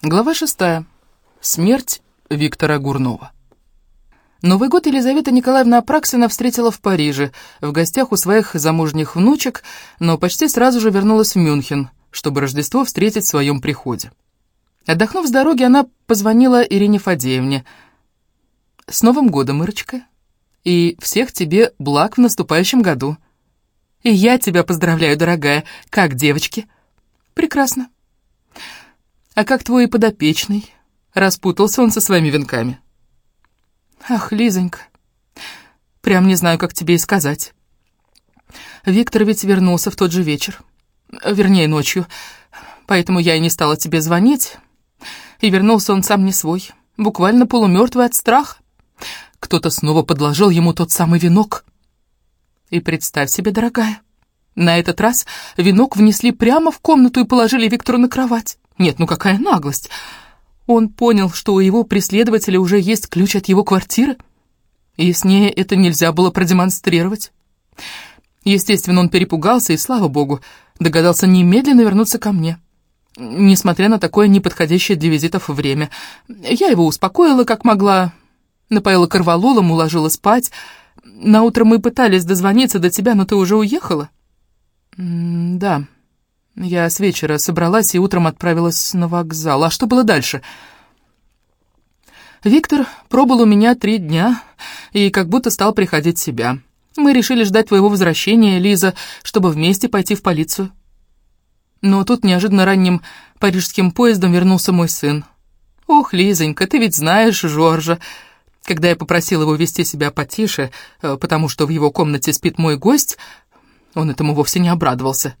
Глава шестая. Смерть Виктора Гурнова. Новый год Елизавета Николаевна Апраксина встретила в Париже, в гостях у своих замужних внучек, но почти сразу же вернулась в Мюнхен, чтобы Рождество встретить в своем приходе. Отдохнув с дороги, она позвонила Ирине Фадеевне. «С Новым годом, Ирочка! И всех тебе благ в наступающем году!» «И я тебя поздравляю, дорогая! Как девочки?» «Прекрасно!» А как твой подопечный? Распутался он со своими венками. Ах, Лизонька, прям не знаю, как тебе и сказать. Виктор ведь вернулся в тот же вечер. Вернее, ночью. Поэтому я и не стала тебе звонить. И вернулся он сам не свой, буквально полумертвый от страха. Кто-то снова подложил ему тот самый венок. И представь себе, дорогая, на этот раз венок внесли прямо в комнату и положили Виктору на кровать. Нет, ну какая наглость! Он понял, что у его преследователя уже есть ключ от его квартиры, и с ней это нельзя было продемонстрировать. Естественно, он перепугался и, слава богу, догадался немедленно вернуться ко мне. Несмотря на такое неподходящее для визитов время. Я его успокоила, как могла, напоила корвалолом, уложила спать. Наутро мы пытались дозвониться до тебя, но ты уже уехала. М да, я с вечера собралась и утром отправилась на вокзал. А что было дальше? Виктор пробыл у меня три дня и как будто стал приходить в себя. Мы решили ждать твоего возвращения, Лиза, чтобы вместе пойти в полицию. Но тут неожиданно ранним парижским поездом вернулся мой сын. Ох, Лизонька, ты ведь знаешь Жоржа. Когда я попросила его вести себя потише, э, потому что в его комнате спит мой гость, он этому вовсе не обрадовался.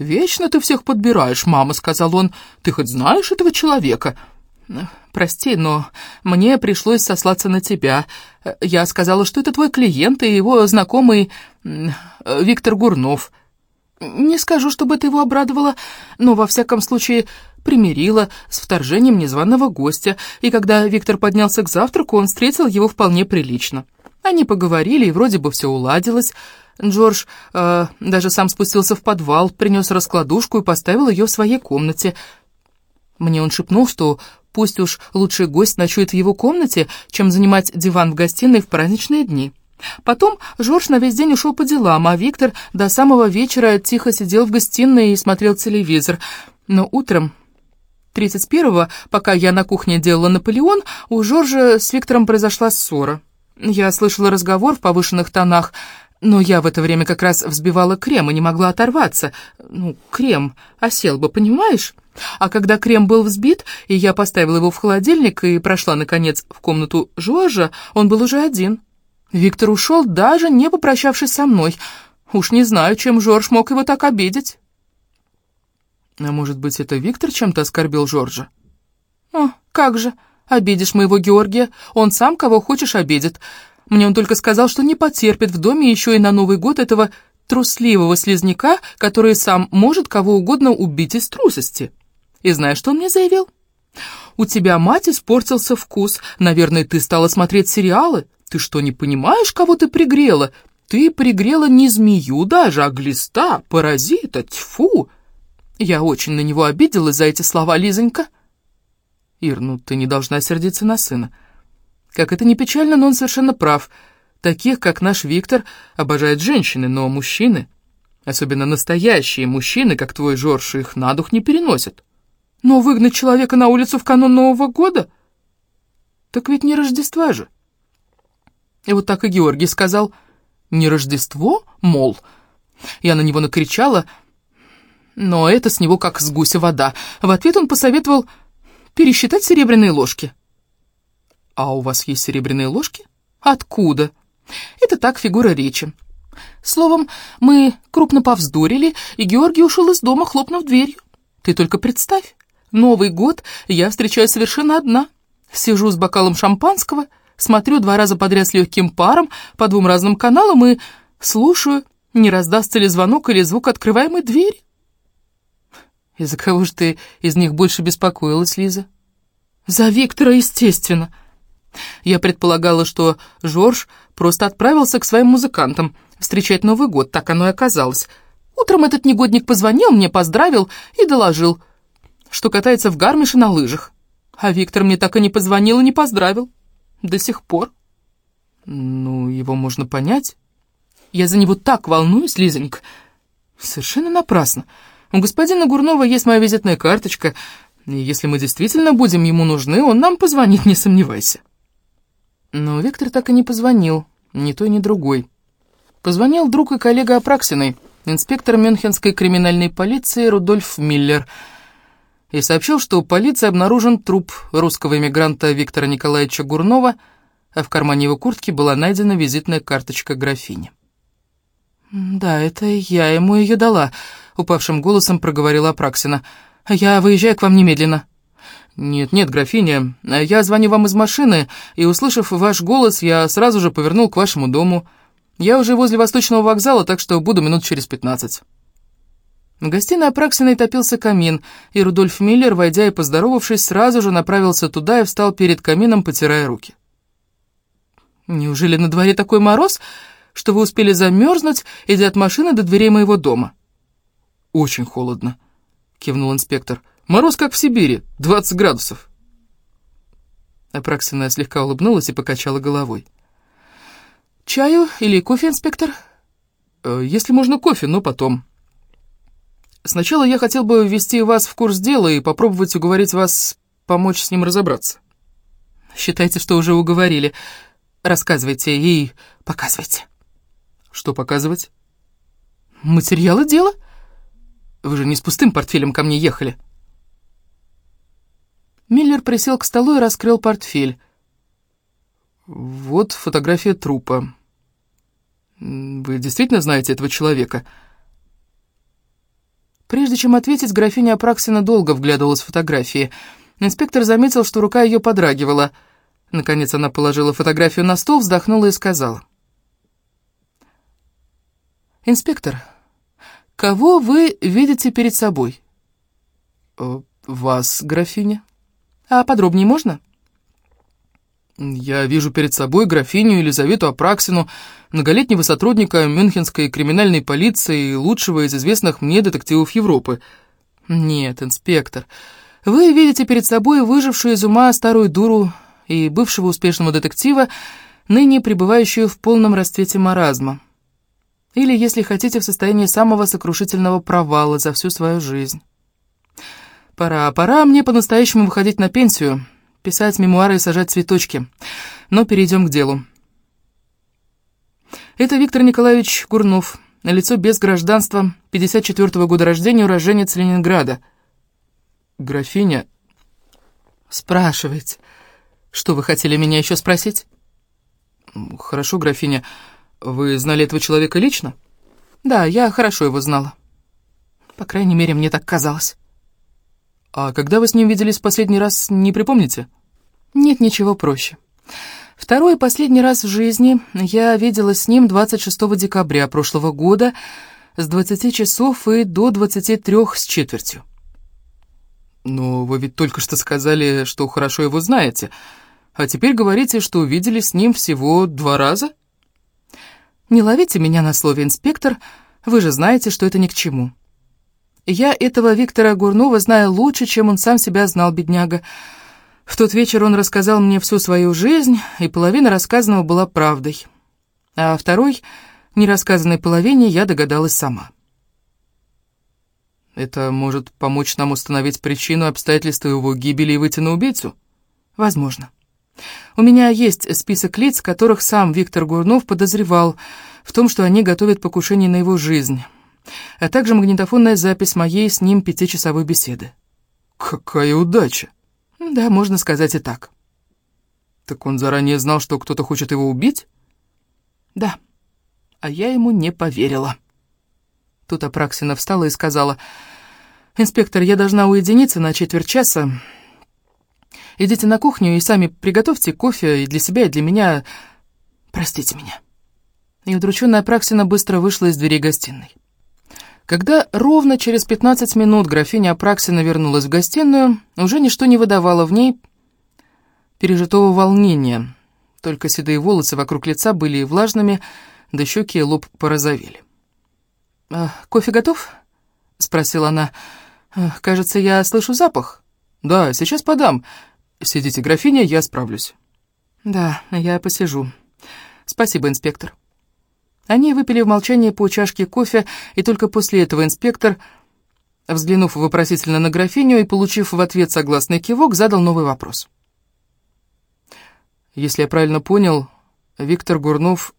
«Вечно ты всех подбираешь, мама», — сказал он. «Ты хоть знаешь этого человека?» «Прости, но мне пришлось сослаться на тебя. Я сказала, что это твой клиент и его знакомый Виктор Гурнов. Не скажу, чтобы это его обрадовало, но во всяком случае примирила с вторжением незваного гостя, и когда Виктор поднялся к завтраку, он встретил его вполне прилично. Они поговорили, и вроде бы все уладилось». Джордж э, даже сам спустился в подвал, принес раскладушку и поставил ее в своей комнате. Мне он шепнул, что пусть уж лучший гость ночует в его комнате, чем занимать диван в гостиной в праздничные дни. Потом Жорж на весь день ушел по делам, а Виктор до самого вечера тихо сидел в гостиной и смотрел телевизор. Но утром, 31-го, пока я на кухне делала Наполеон, у Жоржа с Виктором произошла ссора. Я слышала разговор в повышенных тонах, но я в это время как раз взбивала крем и не могла оторваться. Ну, крем осел бы, понимаешь? А когда крем был взбит, и я поставила его в холодильник и прошла, наконец, в комнату Жоржа, он был уже один. Виктор ушел, даже не попрощавшись со мной. Уж не знаю, чем Жорж мог его так обидеть. А может быть, это Виктор чем-то оскорбил Жоржа? О, как же, обидишь моего Георгия, он сам кого хочешь обидит. Мне он только сказал, что не потерпит в доме еще и на Новый год этого трусливого слизняка, который сам может кого угодно убить из трусости. И знаешь, что он мне заявил? «У тебя, мать, испортился вкус. Наверное, ты стала смотреть сериалы. Ты что, не понимаешь, кого ты пригрела? Ты пригрела не змею даже, а глиста, паразита, тьфу!» Я очень на него обиделась за эти слова, Лизонька. «Ир, ну ты не должна сердиться на сына. Как это не печально, но он совершенно прав. Таких, как наш Виктор, обожают женщины, но мужчины, особенно настоящие мужчины, как твой Жорж, их на дух не переносят. Но выгнать человека на улицу в канун Нового года? Так ведь не Рождества же. И вот так и Георгий сказал, не Рождество, мол. Я на него накричала, но это с него как с гуся вода. В ответ он посоветовал пересчитать серебряные ложки. «А у вас есть серебряные ложки?» «Откуда?» «Это так фигура речи». Словом, мы крупно повздорили, и Георгий ушел из дома, хлопнув дверью. Ты только представь, Новый год я встречаю совершенно одна. Сижу с бокалом шампанского, смотрю два раза подряд с легким паром по двум разным каналам и слушаю, не раздастся ли звонок или звук открываемой двери. Из-за кого же ты из них больше беспокоилась, Лиза? За Виктора, естественно. Я предполагала, что Жорж просто отправился к своим музыкантам встречать Новый год, так оно и оказалось. Утром этот негодник позвонил мне, поздравил и доложил, что катается в гармише на лыжах. А Виктор мне так и не позвонил и не поздравил. До сих пор. Ну, его можно понять. Я за него так волнуюсь, Лизонька. Совершенно напрасно. У господина Гурнова есть моя визитная карточка, и если мы действительно будем ему нужны, он нам позвонит, не сомневайся. Но Виктор так и не позвонил, ни той, ни другой. Позвонил друг и коллега Апраксиной, инспектор Мюнхенской криминальной полиции Рудольф Миллер, и сообщил, что у полиции обнаружен труп русского эмигранта Виктора Николаевича Гурнова, а в кармане его куртки была найдена визитная карточка графини. «Да, это я ему ее дала», — упавшим голосом проговорила Апраксина. «Я выезжаю к вам немедленно». «Нет, нет, графиня, я звоню вам из машины, и, услышав ваш голос, я сразу же повернул к вашему дому. Я уже возле Восточного вокзала, так что буду минут через пятнадцать». В гостиной Апраксиной топился камин, и Рудольф Миллер, войдя и поздоровавшись, сразу же направился туда и встал перед камином, потирая руки. «Неужели на дворе такой мороз?» что вы успели замерзнуть, идя от машины до дверей моего дома». «Очень холодно», — кивнул инспектор. «Мороз, как в Сибири, 20 градусов». Апраксина слегка улыбнулась и покачала головой. «Чаю или кофе, инспектор?» «Э, «Если можно, кофе, но потом». «Сначала я хотел бы ввести вас в курс дела и попробовать уговорить вас помочь с ним разобраться». «Считайте, что уже уговорили. Рассказывайте и показывайте». Что показывать? Материалы дела? Вы же не с пустым портфелем ко мне ехали. Миллер присел к столу и раскрыл портфель. Вот фотография трупа. Вы действительно знаете этого человека? Прежде чем ответить, графиня Апраксина долго вглядывалась в фотографии. Инспектор заметил, что рука ее подрагивала. Наконец она положила фотографию на стол, вздохнула и сказала. «Инспектор, кого вы видите перед собой?» э, «Вас, графиня». «А подробнее можно?» «Я вижу перед собой графиню Елизавету Апраксину, многолетнего сотрудника Мюнхенской криминальной полиции и лучшего из известных мне детективов Европы». «Нет, инспектор, вы видите перед собой выжившую из ума старую дуру и бывшего успешного детектива, ныне пребывающую в полном расцвете маразма». Или, если хотите, в состоянии самого сокрушительного провала за всю свою жизнь. Пора, пора мне по-настоящему выходить на пенсию, писать мемуары и сажать цветочки. Но перейдем к делу. Это Виктор Николаевич Гурнов, лицо без гражданства, 54-го года рождения, уроженец Ленинграда. Графиня... Спрашивайте. Что вы хотели меня еще спросить? Хорошо, графиня. Вы знали этого человека лично? Да, я хорошо его знала. По крайней мере, мне так казалось. А когда вы с ним виделись в последний раз, не припомните? Нет ничего проще. Второй и последний раз в жизни я виделась с ним 26 декабря прошлого года с 20 часов и до 23 с четвертью. Но вы ведь только что сказали, что хорошо его знаете, а теперь говорите, что увидели с ним всего два раза? Не ловите меня на слове, инспектор, вы же знаете, что это ни к чему. Я этого Виктора Гурнова знаю лучше, чем он сам себя знал, бедняга. В тот вечер он рассказал мне всю свою жизнь, и половина рассказанного была правдой. А второй, нерассказанной половине, я догадалась сама. Это может помочь нам установить причину обстоятельства его гибели и выйти на убийцу? Возможно. У меня есть список лиц, которых сам Виктор Гурнов подозревал в том, что они готовят покушение на его жизнь, а также магнитофонная запись моей с ним пятичасовой беседы. Какая удача! Да, можно сказать и так. Так он заранее знал, что кто-то хочет его убить? Да, а я ему не поверила. Тут Апраксина встала и сказала, «Инспектор, я должна уединиться на четверть часа, Идите на кухню и сами приготовьте кофе и для себя, и для меня. Простите меня». И удрученная Апраксина быстро вышла из двери гостиной. Когда ровно через 15 минут графиня Апраксина вернулась в гостиную, уже ничто не выдавало в ней пережитого волнения. Только седые волосы вокруг лица были влажными, да щеки и лоб порозовели. «А, «Кофе готов?» — спросила она. «Кажется, я слышу запах». «Да, сейчас подам. «Сидите, графиня, я справлюсь». «Да, я посижу. Спасибо, инспектор». Они выпили в молчании по чашке кофе, и только после этого инспектор, взглянув вопросительно на графиню и получив в ответ согласный кивок, задал новый вопрос. «Если я правильно понял, Виктор Гурнов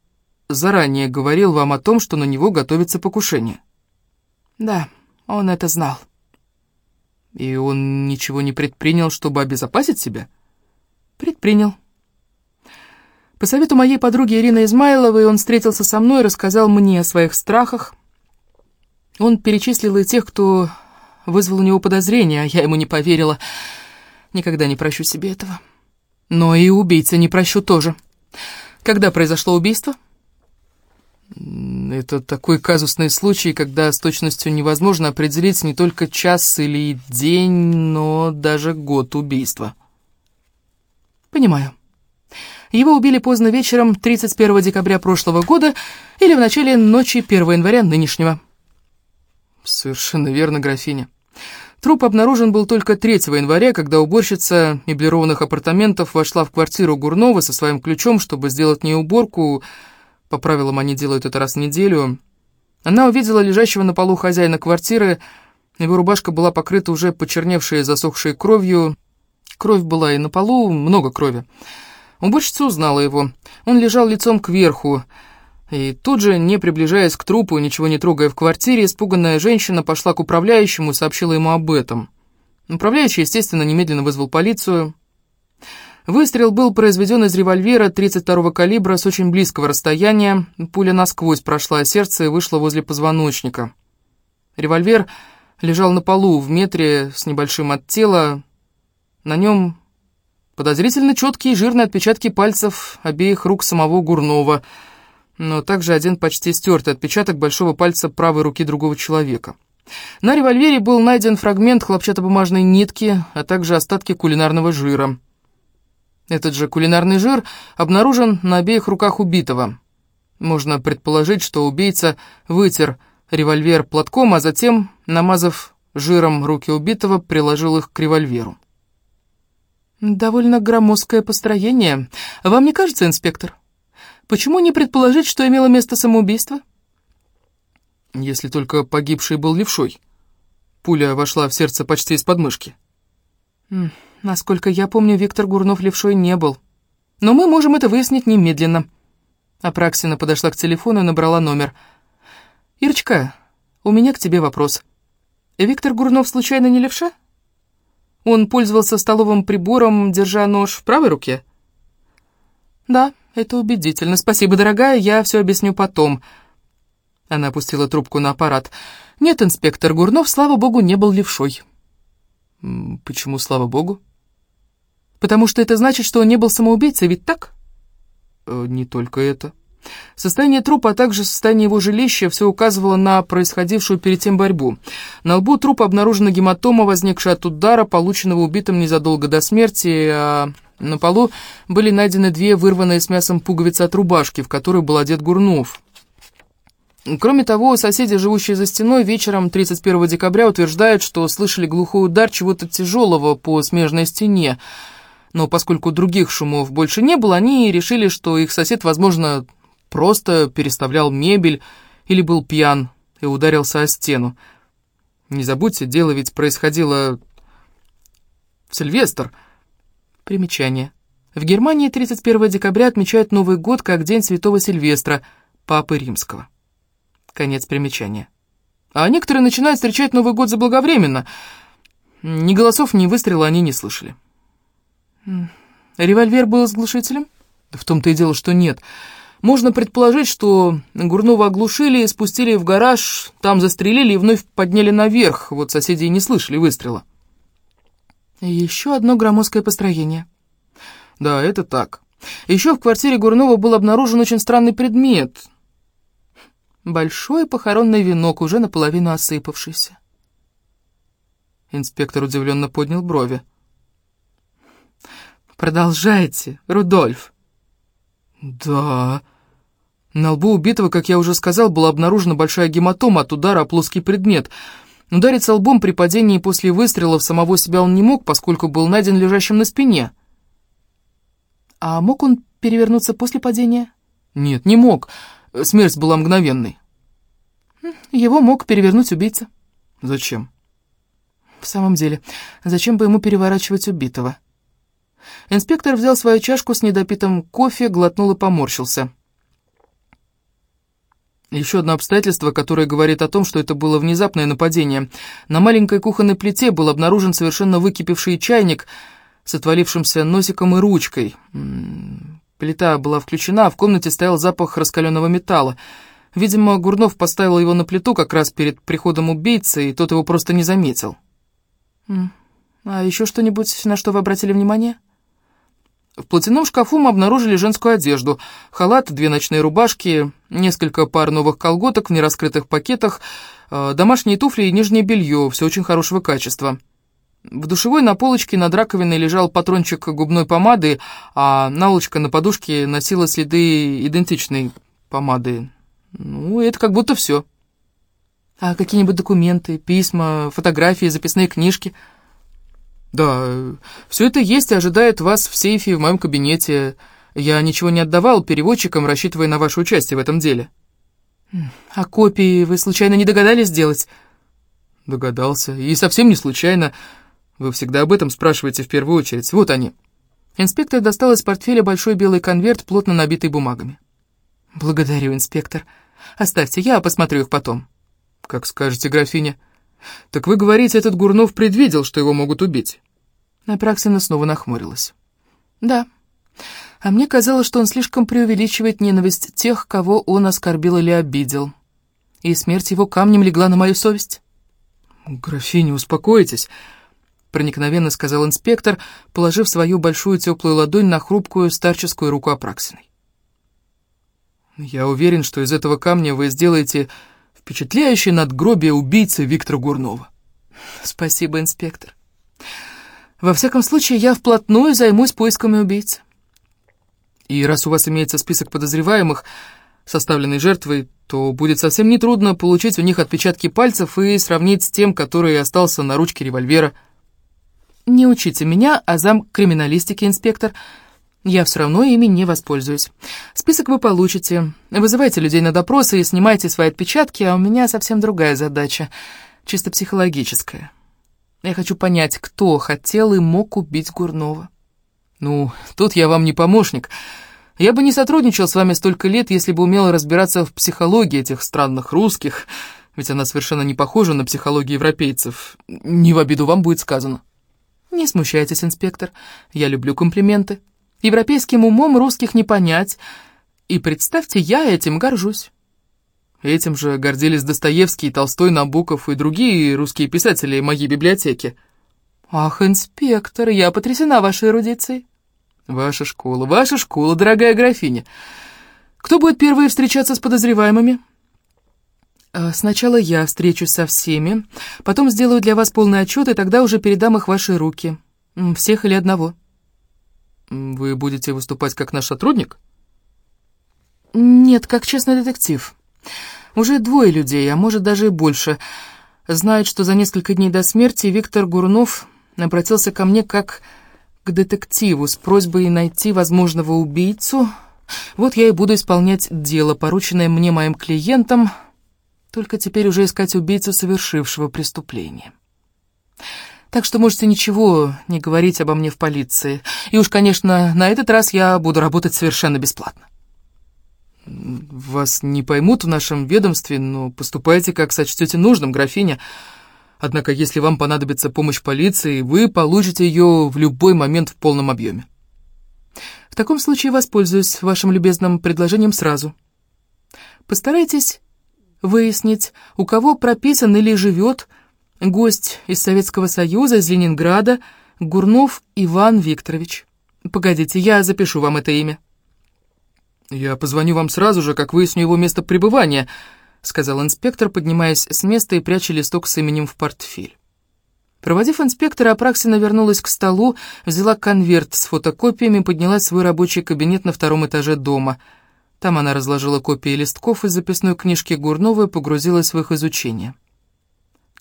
заранее говорил вам о том, что на него готовится покушение?» «Да, он это знал». «И он ничего не предпринял, чтобы обезопасить себя?» «Предпринял. По совету моей подруги Ирины Измайловой он встретился со мной и рассказал мне о своих страхах. Он перечислил и тех, кто вызвал у него подозрения, а я ему не поверила. Никогда не прощу себе этого. Но и убийца не прощу тоже. Когда произошло убийство?» Это такой казусный случай, когда с точностью невозможно определить не только час или день, но даже год убийства. Понимаю. Его убили поздно вечером 31 декабря прошлого года или в начале ночи 1 января нынешнего. Совершенно верно, графиня. Труп обнаружен был только 3 января, когда уборщица меблированных апартаментов вошла в квартиру Гурнова со своим ключом, чтобы сделать не уборку, по правилам они делают это раз в неделю. Она увидела лежащего на полу хозяина квартиры, его рубашка была покрыта уже почерневшей и засохшей кровью. Кровь была и на полу, много крови. Уборщица узнала его. Он лежал лицом кверху, и тут же, не приближаясь к трупу и ничего не трогая в квартире, испуганная женщина пошла к управляющему и сообщила ему об этом. Управляющий, естественно, немедленно вызвал полицию. Выстрел был произведен из револьвера 32-го калибра с очень близкого расстояния. Пуля насквозь прошла сердце и вышла возле позвоночника. Револьвер лежал на полу в метре с небольшим от тела. На нем подозрительно четкие жирные отпечатки пальцев обеих рук самого Гурнова, но также один почти стертый отпечаток большого пальца правой руки другого человека. На револьвере был найден фрагмент хлопчатобумажной нитки, а также остатки кулинарного жира. Этот же кулинарный жир обнаружен на обеих руках убитого. Можно предположить, что убийца вытер револьвер платком, а затем, намазав жиром руки убитого, приложил их к револьверу. «Довольно громоздкое построение. Вам не кажется, инспектор? Почему не предположить, что имело место самоубийство?» «Если только погибший был левшой. Пуля вошла в сердце почти из подмышки». Насколько я помню, Виктор Гурнов левшой не был. Но мы можем это выяснить немедленно. Апраксина подошла к телефону и набрала номер. «Ирочка, у меня к тебе вопрос. Виктор Гурнов случайно не левша? Он пользовался столовым прибором, держа нож в правой руке?» «Да, это убедительно. Спасибо, дорогая, я все объясню потом». Она опустила трубку на аппарат. «Нет, инспектор Гурнов, слава богу, не был левшой». «Почему, слава богу?» Потому что это значит, что он не был самоубийцей, ведь так? Э, не только это. Состояние трупа, а также состояние его жилища все указывало на происходившую перед тем борьбу. На лбу трупа обнаружена гематома, возникшая от удара, полученного убитым незадолго до смерти, а на полу были найдены две вырванные с мясом пуговицы от рубашки, в которую был одет Гурнов. Кроме того, соседи, живущие за стеной, вечером 31 декабря утверждают, что слышали глухой удар чего-то тяжелого по смежной стене, но поскольку других шумов больше не было, они решили, что их сосед, возможно, просто переставлял мебель или был пьян и ударился о стену. Не забудьте, дело ведь происходило в Сильвестр. Примечание. В Германии 31 декабря отмечают Новый год как День Святого Сильвестра, Папы Римского. Конец примечания. А некоторые начинают встречать Новый год заблаговременно. Ни голосов, ни выстрела они не слышали. Револьвер был с глушителем? Да в том-то и дело, что нет. Можно предположить, что Гурнова оглушили, спустили в гараж, там застрелили и вновь подняли наверх. Вот соседи и не слышали выстрела. Еще одно громоздкое построение. Да, это так. Еще в квартире Гурнова был обнаружен очень странный предмет. Большой похоронный венок, уже наполовину осыпавшийся. Инспектор удивленно поднял брови. Продолжайте, Рудольф. Да. На лбу убитого, как я уже сказал, была обнаружена большая гематома от удара о плоский предмет. Удариться лбом при падении после выстрелов самого себя он не мог, поскольку был найден лежащим на спине. А мог он перевернуться после падения? Нет, не мог. Смерть была мгновенной. Его мог перевернуть убийца. Зачем? В самом деле, зачем бы ему переворачивать убитого? Инспектор взял свою чашку с недопитым кофе, глотнул и поморщился. Еще одно обстоятельство, которое говорит о том, что это было внезапное нападение. На маленькой кухонной плите был обнаружен совершенно выкипевший чайник с отвалившимся носиком и ручкой. Плита была включена, а в комнате стоял запах раскаленного металла. Видимо, Гурнов поставил его на плиту как раз перед приходом убийцы, и тот его просто не заметил. «А еще что-нибудь, на что вы обратили внимание?» В платяном шкафу мы обнаружили женскую одежду. Халат, две ночные рубашки, несколько пар новых колготок в нераскрытых пакетах, э, домашние туфли и нижнее белье, все очень хорошего качества. В душевой на полочке над раковиной лежал патрончик губной помады, а наволочка на подушке носила следы идентичной помады. Ну, это как будто все. А какие-нибудь документы, письма, фотографии, записные книжки — «Да, все это есть и ожидает вас в сейфе в моем кабинете. Я ничего не отдавал переводчикам, рассчитывая на ваше участие в этом деле». «А копии вы случайно не догадались сделать?» «Догадался. И совсем не случайно. Вы всегда об этом спрашиваете в первую очередь. Вот они». Инспектор достал из портфеля большой белый конверт, плотно набитый бумагами. «Благодарю, инспектор. Оставьте, я посмотрю их потом». «Как скажете, графиня». «Так вы говорите, этот Гурнов предвидел, что его могут убить?» Апраксина снова нахмурилась. «Да. А мне казалось, что он слишком преувеличивает ненависть тех, кого он оскорбил или обидел. И смерть его камнем легла на мою совесть». «Графиня, успокойтесь», — проникновенно сказал инспектор, положив свою большую теплую ладонь на хрупкую старческую руку Апраксиной. «Я уверен, что из этого камня вы сделаете Впечатляющее надгробие убийцы Виктора Гурнова. Спасибо, инспектор. Во всяком случае, я вплотную займусь поисками убийцы. И раз у вас имеется список подозреваемых, составленный жертвой, то будет совсем нетрудно получить у них отпечатки пальцев и сравнить с тем, который остался на ручке револьвера. Не учите меня, а зам криминалистики, инспектор, — я все равно ими не воспользуюсь. Список вы получите. Вызывайте людей на допросы и снимайте свои отпечатки, а у меня совсем другая задача, чисто психологическая. Я хочу понять, кто хотел и мог убить Гурнова. Ну, тут я вам не помощник. Я бы не сотрудничал с вами столько лет, если бы умел разбираться в психологии этих странных русских, ведь она совершенно не похожа на психологию европейцев. Не в обиду вам будет сказано. Не смущайтесь, инспектор, я люблю комплименты. Европейским умом русских не понять. И представьте, я этим горжусь. Этим же гордились Достоевский, Толстой, Набоков и другие русские писатели моей библиотеки. Ах, инспектор, я потрясена вашей эрудицией. Ваша школа, ваша школа, дорогая графиня. Кто будет первый встречаться с подозреваемыми? А, сначала я встречусь со всеми, потом сделаю для вас полный отчет, и тогда уже передам их в ваши руки. Всех или одного. Вы будете выступать как наш сотрудник? Нет, как честный детектив. Уже двое людей, а может даже и больше, знают, что за несколько дней до смерти Виктор Гурнов обратился ко мне как к детективу с просьбой найти возможного убийцу. Вот я и буду исполнять дело, порученное мне моим клиентам, только теперь уже искать убийцу, совершившего преступление. Так что можете ничего не говорить обо мне в полиции. И уж, конечно, на этот раз я буду работать совершенно бесплатно. Вас не поймут в нашем ведомстве, но поступайте, как сочтете нужным, графиня. Однако, если вам понадобится помощь полиции, вы получите ее в любой момент в полном объеме. В таком случае воспользуюсь вашим любезным предложением сразу. Постарайтесь выяснить, у кого прописан или живет Гость из Советского Союза, из Ленинграда, Гурнов Иван Викторович. Погодите, я запишу вам это имя. «Я позвоню вам сразу же, как выясню его место пребывания», — сказал инспектор, поднимаясь с места и пряча листок с именем в портфель. Проводив инспектора, Апраксина вернулась к столу, взяла конверт с фотокопиями и поднялась в свой рабочий кабинет на втором этаже дома. Там она разложила копии листков из записной книжки Гурнова и погрузилась в их изучение.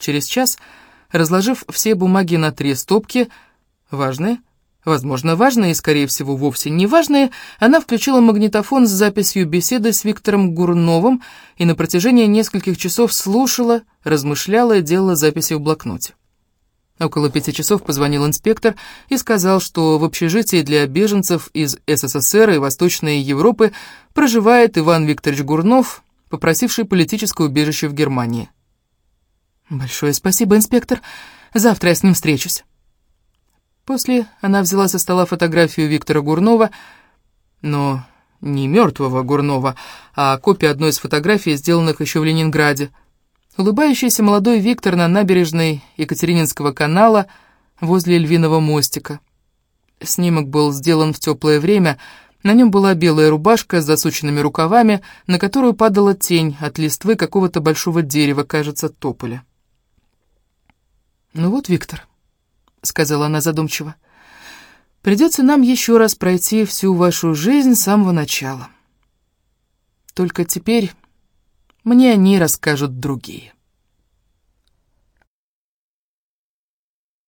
Через час, разложив все бумаги на три стопки, важные, возможно, важные и, скорее всего, вовсе не важные, она включила магнитофон с записью беседы с Виктором Гурновым и на протяжении нескольких часов слушала, размышляла и делала записи в блокноте. Около пяти часов позвонил инспектор и сказал, что в общежитии для беженцев из СССР и Восточной Европы проживает Иван Викторович Гурнов, попросивший политическое убежище в Германии. «Большое спасибо, инспектор. Завтра я с ним встречусь». После она взяла со стола фотографию Виктора Гурнова, но не мертвого Гурнова, а копия одной из фотографий, сделанных еще в Ленинграде – Улыбающийся молодой Виктор на набережной Екатерининского канала возле Львиного мостика. Снимок был сделан в теплое время, на нем была белая рубашка с засученными рукавами, на которую падала тень от листвы какого-то большого дерева, кажется, тополя. «Ну вот, Виктор», — сказала она задумчиво, — «придется нам еще раз пройти всю вашу жизнь с самого начала. Только теперь мне они расскажут другие.